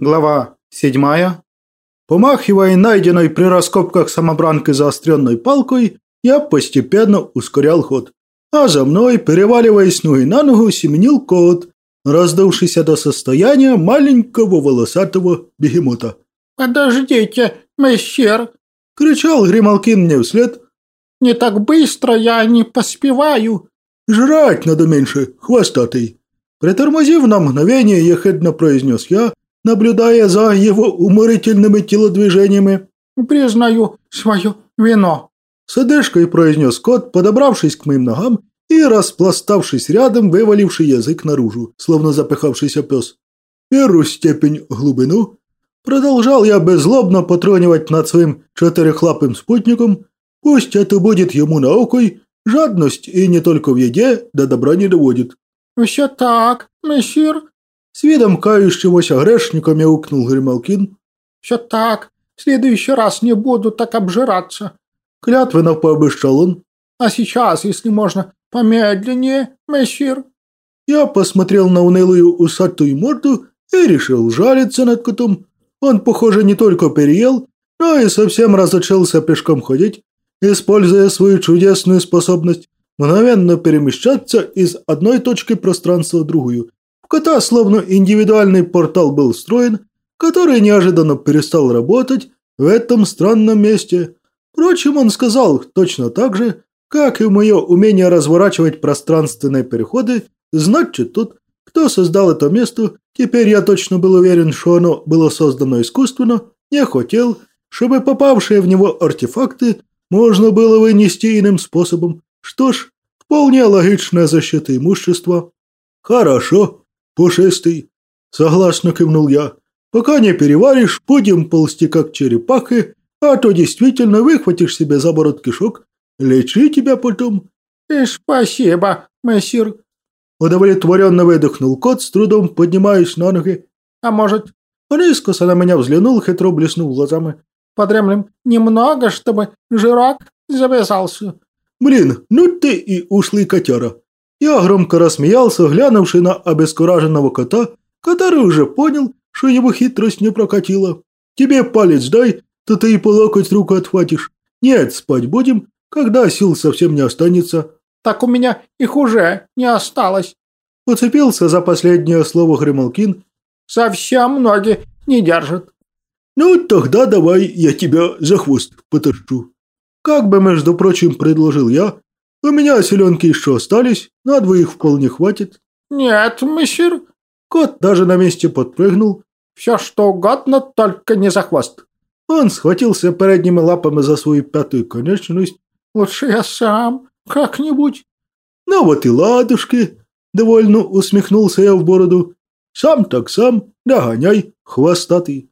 Глава 7. Помахивая найденной при раскопках самобранкой заостренной палкой, я постепенно ускорял ход. А за мной, переваливаясь ноги на ногу, семенил кот, раздавшийся до состояния маленького волосатого бегемота. «Подождите, мессер!» – кричал Грималкин мне вслед. «Не так быстро я не поспеваю!» «Жрать надо меньше, хвостатый!» Притормозив на мгновение, ехидно произнес я, наблюдая за его уморительными телодвижениями. «Признаю свое вино», – с одышкой произнес кот, подобравшись к моим ногам и, распластавшись рядом, вываливший язык наружу, словно запыхавшийся пес. Первую степень глубину продолжал я беззлобно потронивать над своим четырехлапым спутником, пусть это будет ему наукой, жадность и не только в еде до добра не доводит. «Все так, мессир», с видом кающегося грешника мяукнул Грималкин. «Все так. В следующий раз не буду так обжираться». Клятвенно пообещал он. «А сейчас, если можно, помедленнее, мессир». Я посмотрел на унылую усатую морду и решил жалиться над котом. Он, похоже, не только переел, но и совсем разучился пешком ходить, используя свою чудесную способность мгновенно перемещаться из одной точки пространства в другую, кота словно индивидуальный портал был встроен, который неожиданно перестал работать в этом странном месте. Впрочем, он сказал точно так же, как и мое умение разворачивать пространственные переходы, значит тут, кто создал это место, теперь я точно был уверен, что оно было создано искусственно, не хотел, чтобы попавшие в него артефакты можно было вынести иным способом. Что ж, вполне логичная защита имущества. Хорошо, пушистый!» Согласно кивнул я. «Пока не переваришь, будем ползти как черепахи, а то действительно выхватишь себе за бород кишок. Лечи тебя потом». И «Спасибо, мессир». Удовлетворенно выдохнул кот, с трудом поднимаясь на ноги. «А может...» Он искоса на меня взглянул, хитро блеснув глазами. «Подремлем немного, чтобы жирок завязался». «Блин, ну ты и ушлый котяра!» Я громко рассмеялся, глянувший на обескураженного кота, который уже понял, что его хитрость не прокатила. «Тебе палец дай, то ты и по локоть руку отхватишь. Нет, спать будем, когда сил совсем не останется». «Так у меня их уже не осталось». Уцепился за последнее слово Гремалкин. «Совсем ноги не держат». «Ну, тогда давай я тебя за хвост потащу». Как бы, между прочим, предложил я, у меня селенки еще остались, на двоих вполне хватит». «Нет, мессир». Кот даже на месте подпрыгнул. «Все что угодно, только не за хвост». Он схватился передними лапами за свою пятую конечность. «Лучше я сам, как-нибудь». «Ну вот и ладушки», — довольно усмехнулся я в бороду. «Сам так сам, догоняй, хвостатый».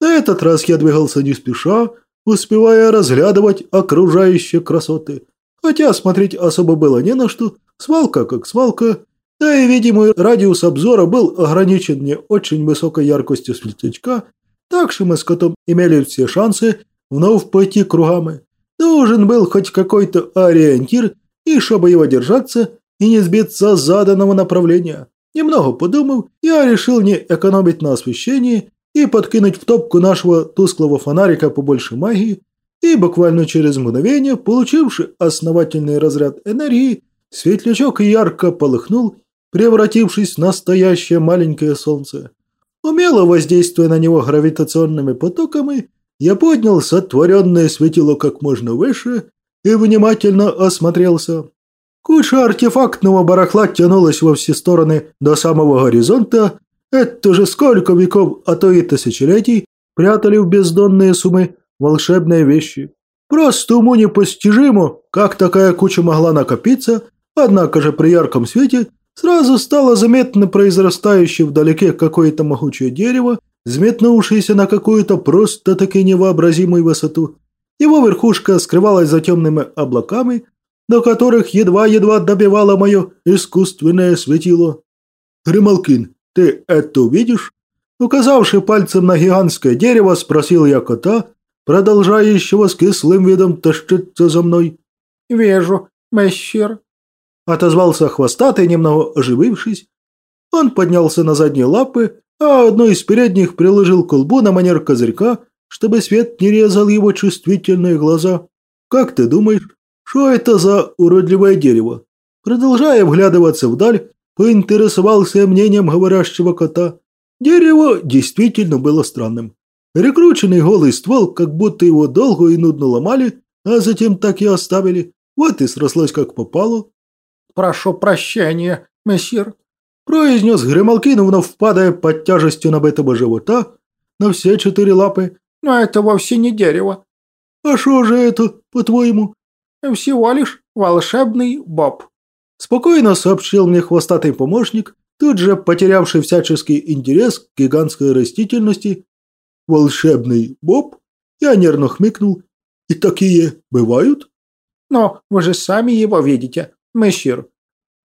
На этот раз я двигался не спеша, успевая разглядывать окружающие красоты. Хотя смотреть особо было не на что, свалка как свалка, да и видимый радиус обзора был ограничен не очень высокой яркостью светлячка, так что мы с котом имели все шансы вновь пойти кругами. Нужен был хоть какой-то ориентир, и чтобы его держаться и не сбиться с заданного направления. Немного подумав, я решил не экономить на освещении и подкинуть в топку нашего тусклого фонарика побольше магии, и буквально через мгновение, получивший основательный разряд энергии, светлячок ярко полыхнул, превратившись в настоящее маленькое солнце. Умело воздействуя на него гравитационными потоками, я поднял сотворенное светило как можно выше и внимательно осмотрелся. Куча артефактного барахла тянулась во все стороны до самого горизонта. Это же сколько веков, а то и тысячелетий прятали в бездонные суммы волшебные вещи. Просто уму непостижимо, как такая куча могла накопиться, однако же при ярком свете сразу стало заметно произрастающее вдалеке какое-то могучее дерево, взметнувшееся на какую-то просто-таки невообразимую высоту. Его верхушка скрывалась за темными облаками, до которых едва-едва добивало мое искусственное светило. «Грималкин, ты это видишь?» Указавший пальцем на гигантское дерево, спросил я кота, продолжающего с кислым видом тащиться за мной. «Вижу, мессир», — отозвался хвостатый, немного оживившись. Он поднялся на задние лапы а одной из передних приложил колбу на манер козырька, чтобы свет не резал его чувствительные глаза. «Как ты думаешь, что это за уродливое дерево?» Продолжая вглядываться вдаль, поинтересовался мнением говорящего кота. Дерево действительно было странным. Рекрученный голый ствол, как будто его долго и нудно ломали, а затем так и оставили. Вот и срослось как попало. «Прошу прощения, мессир», – произнес Гремалкин, вновь впадая под тяжестью набитого живота на все четыре лапы. «Но это вовсе не дерево». «А что же это, по-твоему?» «Всего лишь волшебный боб». Спокойно сообщил мне хвостатый помощник, тут же потерявший всяческий интерес к гигантской растительности. «Волшебный боб?» Я нервно хмыкнул. «И такие бывают?» «Но вы же сами его видите, мессир».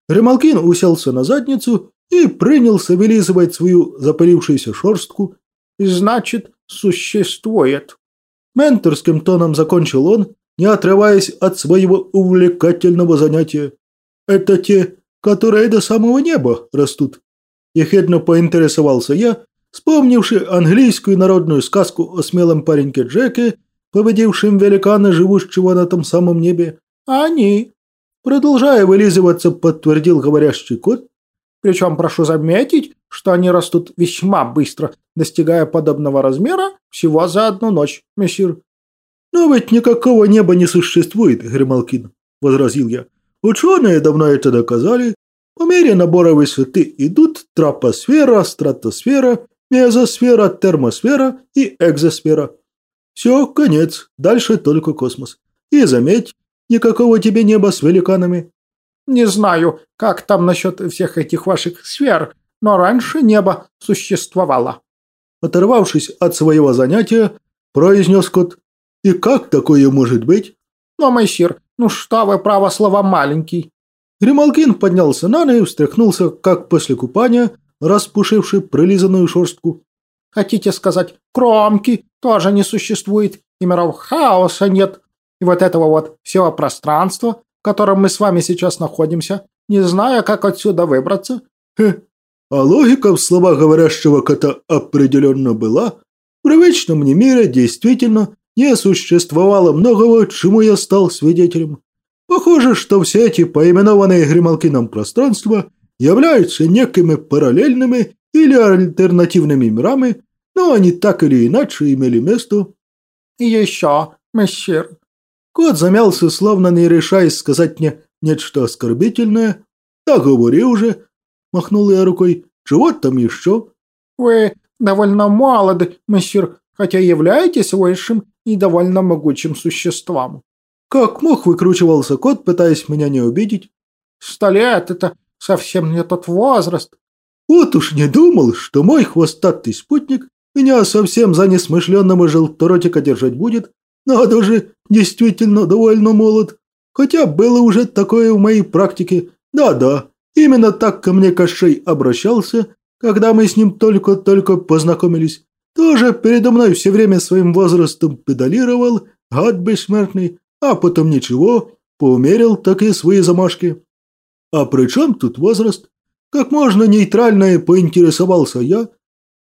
Ремалкин уселся на задницу и принялся вылизывать свою запалившуюся шерстку. «Значит, существует». Менторским тоном закончил он, не отрываясь от своего увлекательного занятия. «Это те, которые до самого неба растут?» Ехидно поинтересовался я, вспомнивший английскую народную сказку о смелом пареньке Джеке, победившем великана, живущего на том самом небе. А они, продолжая вылизываться, подтвердил говорящий кот. Причем прошу заметить, что они растут весьма быстро, достигая подобного размера всего за одну ночь, мессир. «Но ведь никакого неба не существует, Гремалкин», – возразил я. Ученые давно это доказали. По мере набора высоты идут тропосфера, стратосфера, мезосфера, термосфера и экзосфера. Все, конец, дальше только космос. И заметь, никакого тебе неба с великанами. Не знаю, как там насчет всех этих ваших сфер, но раньше небо существовало. Оторвавшись от своего занятия, произнес кот. И как такое может быть? Но, мессир, ну что вы, право слова, маленький. Грималкин поднялся на ноги и встряхнулся, как после купания, распушивший прилизанную шерстку. Хотите сказать, кромки тоже не существует, и миров хаоса нет. И вот этого вот всего пространства, в котором мы с вами сейчас находимся, не зная, как отсюда выбраться. Хе. А логика в словах говорящего кота определенно была. В привычном мне мире действительно не существовало многого, чему я стал свидетелем. Похоже, что все эти поименованные Грималкином пространства являются некими параллельными или альтернативными мирами, но они так или иначе имели место. И еще, мессир. Кот замялся, словно не решаясь сказать мне нечто оскорбительное. «Да говори уже», – махнул я рукой. «Чего там еще?» «Вы довольно молоды, мессир, хотя являетесь высшим и довольно могучим существом. Как мог выкручивался кот, пытаясь меня не обидеть? Сто лет – это совсем не тот возраст. Вот уж не думал, что мой хвостатый спутник меня совсем за несмышленного желторотика держать будет. Надо же, действительно довольно молод. Хотя было уже такое в моей практике. Да-да, именно так ко мне Кощей обращался, когда мы с ним только-только познакомились. Тоже передо мной все время своим возрастом педалировал, гад бессмертный, а потом ничего, поумерил такие свои замашки. А при чем тут возраст? Как можно нейтрально поинтересовался я.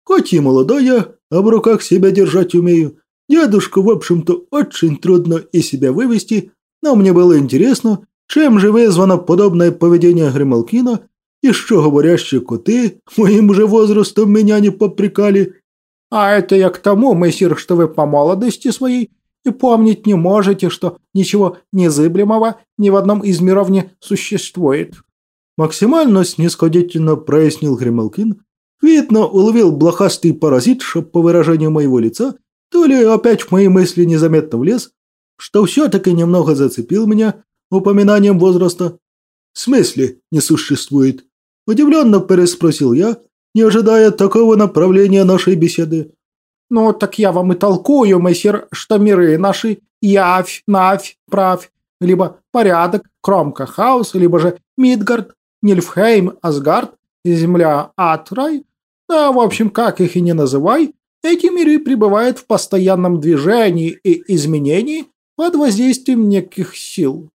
Хоть и молодая, а в руках себя держать умею. Дедушку, в общем-то, очень трудно из себя вывести, но мне было интересно, чем же вызвано подобное поведение Грималкина, и что говорящие коты моим же возрастом меня не попрекали, а это я к тому, мессир, что вы по молодости своей и помнить не можете, что ничего незыблемого ни в одном из миров не существует». Максимально снисходительно прояснил Грималкин. Видно, уловил блохастый паразит, чтоб по выражению моего лица, то ли опять в мои мысли незаметно влез, что все-таки немного зацепил меня упоминанием возраста. «В смысле не существует?» Удивленно переспросил я, не ожидая такого направления нашей беседы. «Ну, так я вам и толкую, мессир, что миры наши явь, навь, правь, либо порядок, кромка, хаос, либо же Мидгард, Нильфхейм, Асгард, земля, ад. Да, в общем, как их и не называй, эти миры пребывают в постоянном движении и изменении под воздействием неких сил».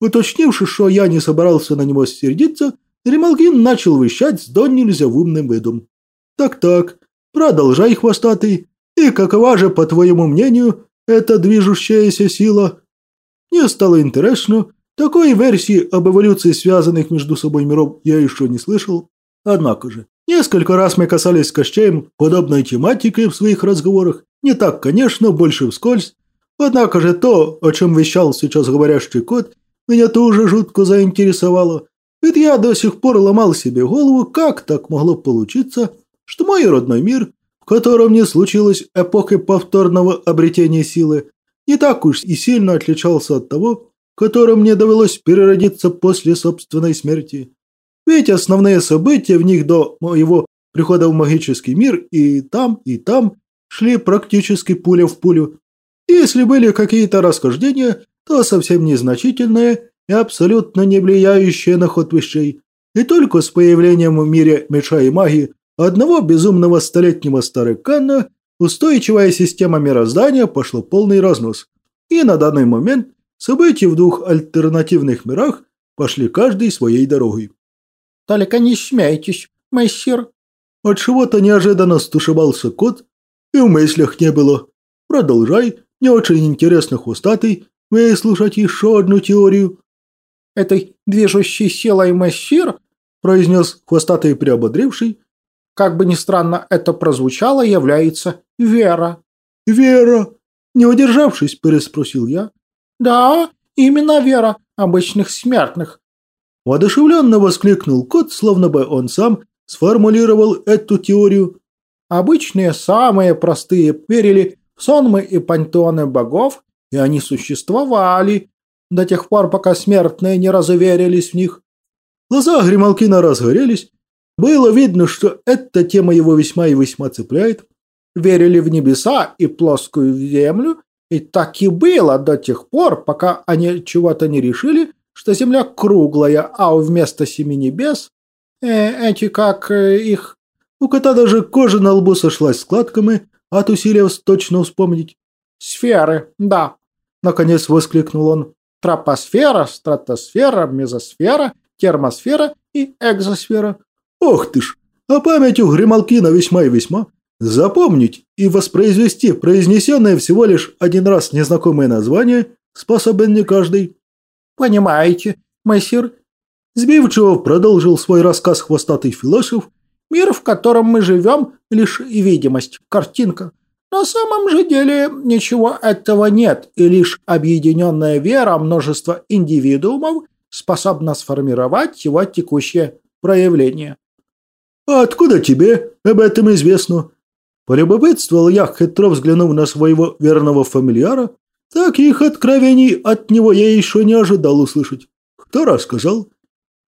Уточнивши, что я не собирался на него сердиться, Ремалгин начал вещать с до нельзя умным видом. Так-так, продолжай, хвостатый. И какова же, по твоему мнению, эта движущаяся сила? Мне стало интересно. Такой версии об эволюции связанных между собой миров я еще не слышал. Однако же, несколько раз мы касались с Кощеем подобной тематики в своих разговорах. Не так, конечно, больше вскользь. Однако же то, о чем вещал сейчас говорящий кот, меня тоже жутко заинтересовало. Ведь я до сих пор ломал себе голову, как так могло получиться, что мой родной мир, в котором не случилось эпохи повторного обретения силы, не так уж и сильно отличался от того, в котором мне довелось переродиться после собственной смерти. Ведь основные события в них до моего прихода в магический мир и там, и там шли практически пуля в пулю. Если были какие-то расхождения, то совсем незначительные и абсолютно не влияющие на ход вещей. И только с появлением в мире меча и магии одного безумного столетнего старикана устойчивая система мироздания пошла полный разнос. И на данный момент события в двух альтернативных мирах пошли каждый своей дорогой. «Только не смейтесь, мессир!» От чего-то неожиданно стушевался кот, и в мыслях не было. Продолжай, не очень интересно хвостатый, выслушать еще одну теорию этой движущей силой мессир, произнес хвостатый приободривший, как бы ни странно это прозвучало, является вера. Вера? Не удержавшись, переспросил я. Да, именно вера обычных смертных. Воодушевленно воскликнул кот, словно бы он сам сформулировал эту теорию. Обычные, самые простые верили в сонмы и пантеоны богов, и они существовали, до тех пор, пока смертные не разуверились в них. Глаза Грималкина разгорелись. Было видно, что эта тема его весьма и весьма цепляет. Верили в небеса и плоскую землю, и так и было до тех пор, пока они чего-то не решили, что земля круглая, а вместо семи небес э, эти как э, их... У кота даже кожа на лбу сошлась складками, от усилия точно вспомнить. «Сферы, да», — наконец воскликнул он тропосфера, стратосфера, мезосфера, термосфера и экзосфера. Ох ты ж, а память у Грималкина весьма и весьма. Запомнить и воспроизвести произнесенное всего лишь один раз незнакомое название способен не каждый. Понимаете, мессир? Сбивчиво продолжил свой рассказ хвостатый философ. Мир, в котором мы живем, лишь видимость, картинка. На самом же деле ничего этого нет, и лишь объединенная вера множества индивидуумов способна сформировать его текущее проявление. «А откуда тебе об этом известно?» Полюбопытствовал я, хитро взглянув на своего верного фамильяра. Таких откровений от него я еще не ожидал услышать. Кто рассказал?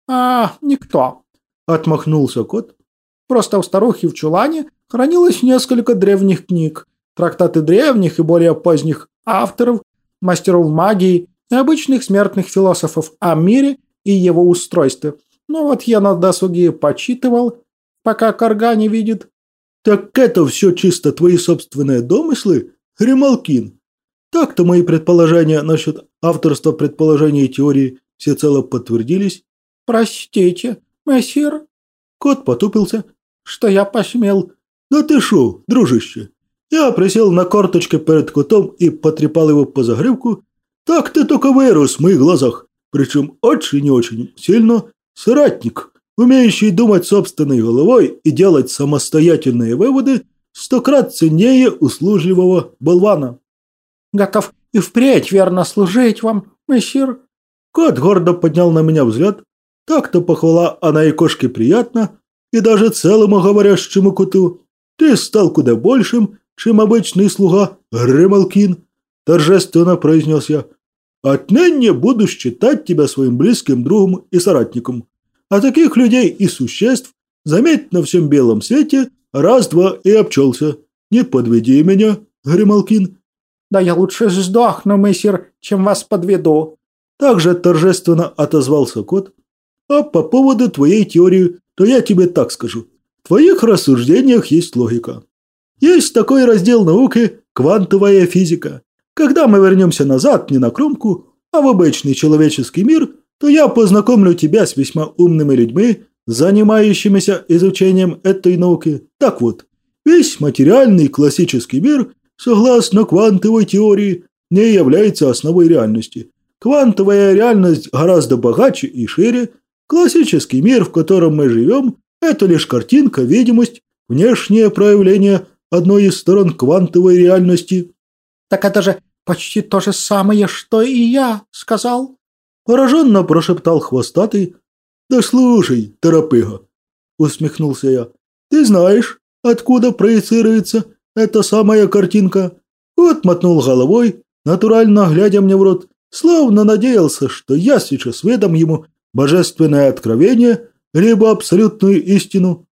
«А, никто», — отмахнулся кот. «Просто у старухи в чулане хранилось несколько древних книг, трактаты древних и более поздних авторов, мастеров магии и обычных смертных философов о мире и его устройстве. Ну вот я на досуге почитывал, пока Карга не видит. Так это все чисто твои собственные домыслы, Грималкин? Так-то мои предположения насчет авторства предположений и теории всецело подтвердились. Простите, мессир. Кот потупился. Что я посмел «Да ты шо, дружище?» Я присел на корточки перед котом и потрепал его по загривку. «Так ты только вырос в моих глазах, причем очень и очень сильно соратник, умеющий думать собственной головой и делать самостоятельные выводы, сто крат ценнее услужливого болвана». «Готов и впредь верно служить вам, мессир». Кот гордо поднял на меня взгляд. Так-то похвала она и кошке приятно, и даже целому говорящему коту. Ты стал куда большим, чем обычный слуга Гремалкин, торжественно произнес я. Отныне буду считать тебя своим близким другом и соратником. А таких людей и существ заметь на всем белом свете раз-два и обчелся. Не подведи меня, Гремалкин. Да я лучше сдохну, мессир, чем вас подведу. Также торжественно отозвался кот. А по поводу твоей теории, то я тебе так скажу. В твоих рассуждениях есть логика. Есть такой раздел науки – квантовая физика. Когда мы вернемся назад, не на кромку, а в обычный человеческий мир, то я познакомлю тебя с весьма умными людьми, занимающимися изучением этой науки. Так вот, весь материальный классический мир, согласно квантовой теории, не является основой реальности. Квантовая реальность гораздо богаче и шире. Классический мир, в котором мы живем, это лишь картинка, видимость, внешнее проявление одной из сторон квантовой реальности. Так это же почти то же самое, что и я сказал. Пораженно прошептал хвостатый. Да слушай, торопыга, усмехнулся я. Ты знаешь, откуда проецируется эта самая картинка? Вот мотнул головой, натурально глядя мне в рот, словно надеялся, что я сейчас выдам ему божественное откровение, либо абсолютную истину.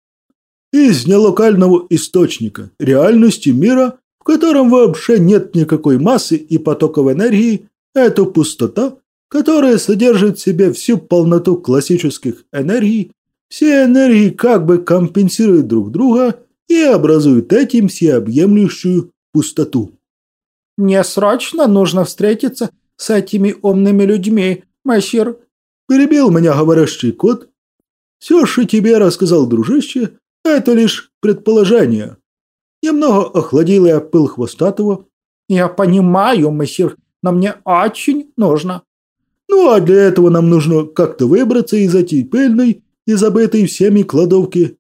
Из нелокального источника реальности мира, в котором вообще нет никакой массы и потоков энергии, это пустота, которая содержит в себе всю полноту классических энергий, все энергии как бы компенсируют друг друга и образуют этим всеобъемлющую пустоту. «Мне срочно нужно встретиться с этими умными людьми, мессир», перебил меня говорящий кот. «Все, что тебе рассказал дружище, это лишь предположение». Немного охладил я пыл хвостатого. «Я понимаю, мессир, но мне очень нужно». «Ну, а для этого нам нужно как-то выбраться из этой пыльной и забытой всеми кладовки»,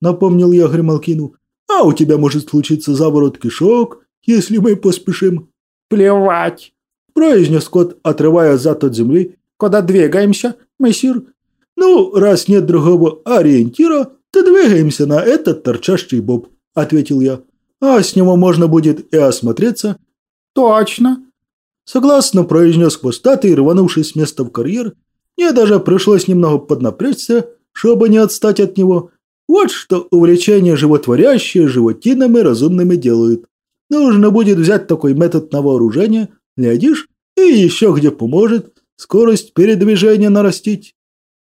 напомнил я Грималкину. «А у тебя может случиться заворот кишок, если мы поспешим». «Плевать», произнес кот, отрывая зад от земли. «Куда двигаемся, мессир?» «Ну, раз нет другого ориентира, то двигаемся на этот торчащий боб», – ответил я. «А с него можно будет и осмотреться». «Точно», – согласно произнес хвостатый, рванувший с места в карьер. Мне даже пришлось немного поднапрячься, чтобы не отстать от него. Вот что увлечение животворящее животинами разумными делают. Нужно будет взять такой метод на вооружение, глядишь, и еще где поможет скорость передвижения нарастить.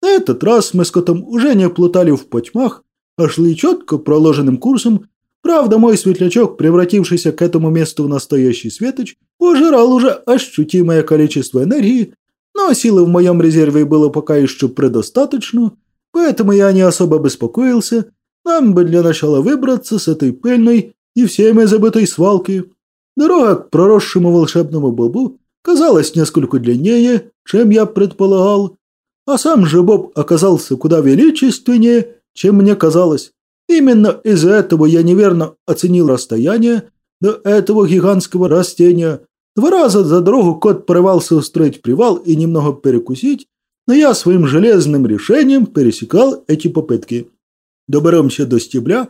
На этот раз мы с котом уже не плутали в потьмах, а шли четко проложенным курсом. Правда, мой светлячок, превратившийся к этому месту в настоящий светоч, пожирал уже ощутимое количество энергии, но силы в моем резерве было пока еще предостаточно, поэтому я не особо беспокоился. Нам бы для начала выбраться с этой пыльной и всеми забытой свалки. Дорога к проросшему волшебному бобу казалась несколько длиннее, чем я предполагал, а сам же Боб оказался куда величественнее, чем мне казалось. Именно из-за этого я неверно оценил расстояние до этого гигантского растения. Два раза за дорогу кот порывался устроить привал и немного перекусить, но я своим железным решением пересекал эти попытки. Доберемся до стебля,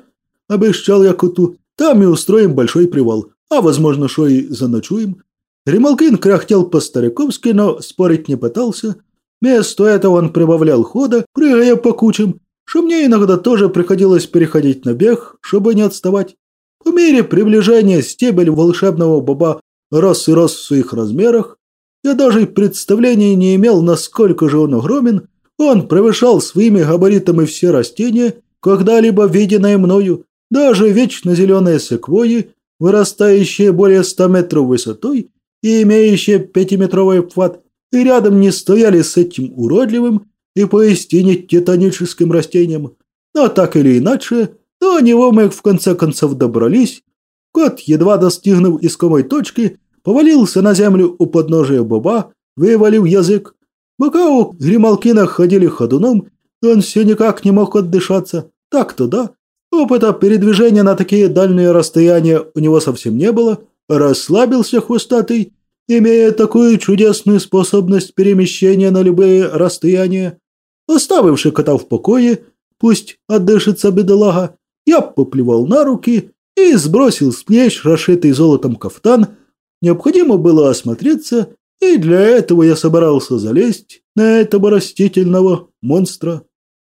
обещал я коту, там и устроим большой привал, а возможно, что и заночуем. Ремалкин кряхтел по-стариковски, но спорить не пытался. Вместо этого он прибавлял хода, прыгая по кучам, что мне иногда тоже приходилось переходить на бег, чтобы не отставать. По мере приближения стебель волшебного боба рос и рос в своих размерах. Я даже представления не имел, насколько же он огромен. Он превышал своими габаритами все растения, когда-либо виденные мною. Даже вечно зеленые секвойи, вырастающие более ста метров высотой, и имеющие пятиметровый обхват, и рядом не стояли с этим уродливым и поистине титаническим растением. Но так или иначе, до него мы в конце концов добрались. Кот, едва достигнув искомой точки, повалился на землю у подножия боба, вывалив язык. Бока у Грималкина ходили ходуном, и он все никак не мог отдышаться. Так-то да. Опыта передвижения на такие дальние расстояния у него совсем не было – Расслабился хвостатый, имея такую чудесную способность перемещения на любые расстояния. Оставивши кота в покое, пусть отдышится бедолага, я поплевал на руки и сбросил с плеч расшитый золотом кафтан. Необходимо было осмотреться, и для этого я собирался залезть на этого растительного монстра.